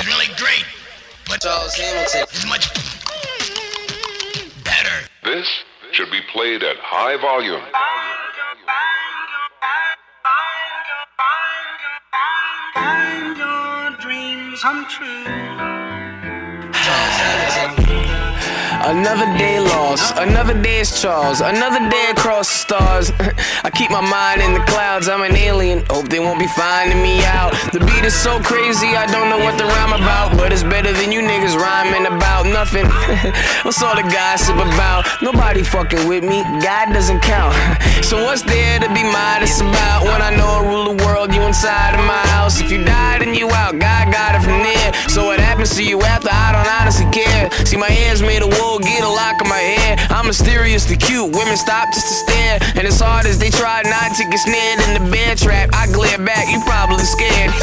is really great, but Charles Hamilton. is much better. This should be played at high volume. Find your dreams come true. Another day lost, another day is Charles, another day across the stars. I keep my mind in the clouds, I'm an alien. Hope they won't be finding me out. The beat is so crazy, I don't know what the rhyme about, but it's better than you niggas rhyming about nothing. What's all the gossip about? Nobody fucking with me, God doesn't count. So what's there to be modest about when I know I rule the world? You inside of my house. If you died and you out, God To you after? I don't honestly care. See, my hands made of wool, get a lock in my hair. I'm mysteriously cute. Women stop just to stare. And as hard as they try not to get snared in the bear trap, I glare back. You probably scared.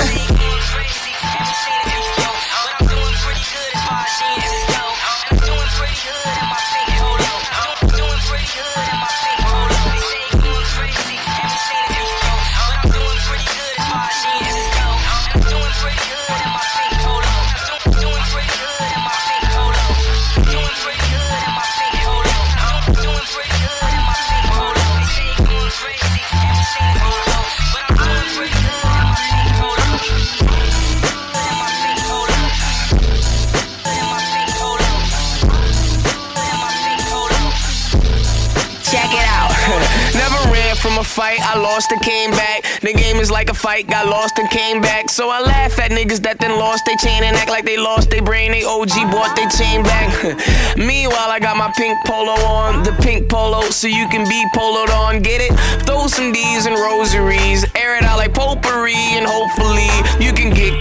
From a fight, I lost and came back. The game is like a fight, got lost and came back. So I laugh at niggas that then lost their chain and act like they lost their brain. They OG bought their chain back. Meanwhile, I got my pink polo on, the pink polo, so you can be poloed on. Get it? Throw some D's and rosaries, air it out like potpourri, and hopefully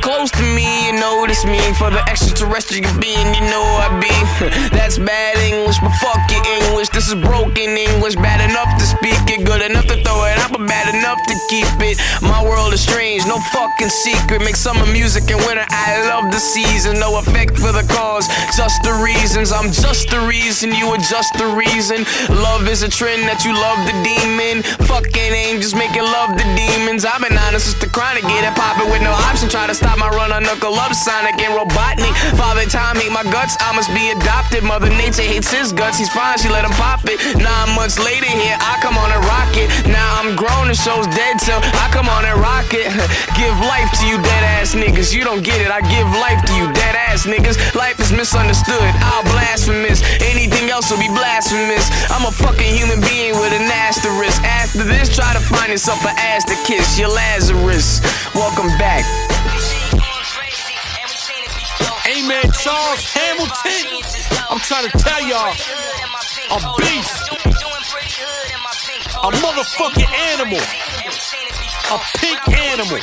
close to me and notice me for the extraterrestrial being. You know I be. That's bad English, but fuck your English. This is broken English, bad enough to speak it, good enough to throw it out, but bad enough to keep it. My world is strange, no fucking secret. Make summer music in winter. I love the season, no effect for the cause, just the reasons. I'm just the reason, you are just the reason. Love is a trend that you love the demon. Fucking angels making love the demons. I've been honest, it's the chronic, get it poppin' with no option. Try to stop my run on knuckle up, Sonic and Robotnik. Father time hate my guts, I must be adopted. Mother Nature hates his guts, he's fine, she let him pop it. Nine months later, here I come on a rocket. Now I'm grown, the show's dead, so I come on and rock it. give life to you dead ass niggas, you don't get it. I give life to you dead ass niggas. Life is misunderstood, I'll blasphemous. Anything else will be blasphemous. I'm a fucking human being try to find yourself an ass to kiss. You're Lazarus. Welcome back. Amen, Charles Hamilton. I'm trying to tell y'all, a beast, a motherfucking animal, a pink animal.